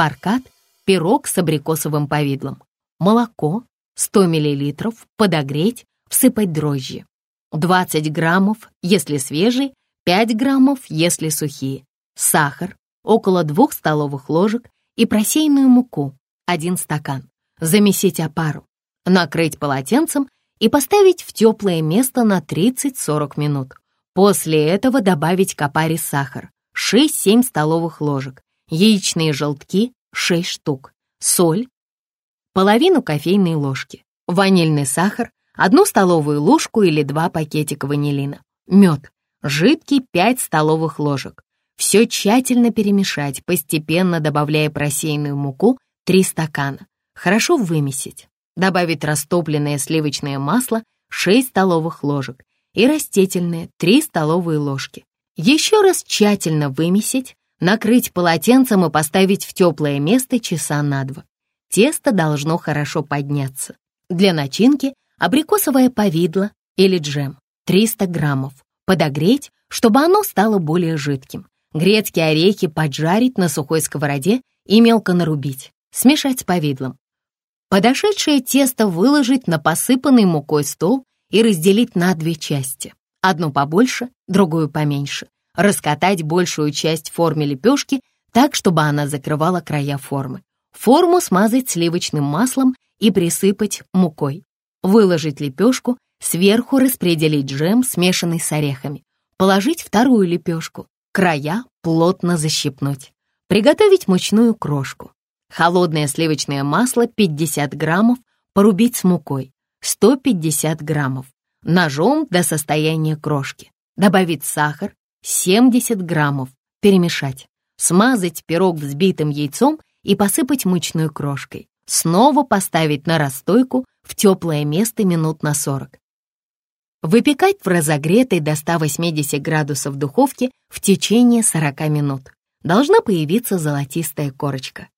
баркат, пирог с абрикосовым повидлом, молоко, 100 мл, подогреть, всыпать дрожжи. 20 граммов, если свежий, 5 граммов, если сухие, сахар, около 2 столовых ложек и просеянную муку, 1 стакан. Замесить опару, накрыть полотенцем и поставить в теплое место на 30-40 минут. После этого добавить к опаре сахар, 6-7 столовых ложек, яичные желтки 6 штук, соль, половину кофейной ложки, ванильный сахар, одну столовую ложку или два пакетика ванилина, мед, жидкий 5 столовых ложек. Все тщательно перемешать, постепенно добавляя просеянную муку 3 стакана. Хорошо вымесить. Добавить растопленное сливочное масло 6 столовых ложек и растительное 3 столовые ложки. Еще раз тщательно вымесить, накрыть полотенцем и поставить в теплое место часа на два. Тесто должно хорошо подняться. Для начинки абрикосовое повидло или джем 300 граммов. Подогреть, чтобы оно стало более жидким. Грецкие орехи поджарить на сухой сковороде и мелко нарубить. Смешать с повидлом. Подошедшее тесто выложить на посыпанный мукой стол и разделить на две части. Одну побольше, другую поменьше. Раскатать большую часть в форме лепешки так, чтобы она закрывала края формы. Форму смазать сливочным маслом и присыпать мукой. Выложить лепешку, сверху распределить джем, смешанный с орехами. Положить вторую лепешку, края плотно защипнуть. Приготовить мучную крошку. Холодное сливочное масло 50 граммов порубить с мукой. 150 граммов. Ножом до состояния крошки. Добавить сахар 70 граммов. Перемешать. Смазать пирог взбитым яйцом и посыпать мучной крошкой. Снова поставить на расстойку в теплое место минут на 40. Выпекать в разогретой до 180 градусов духовке в течение 40 минут. Должна появиться золотистая корочка.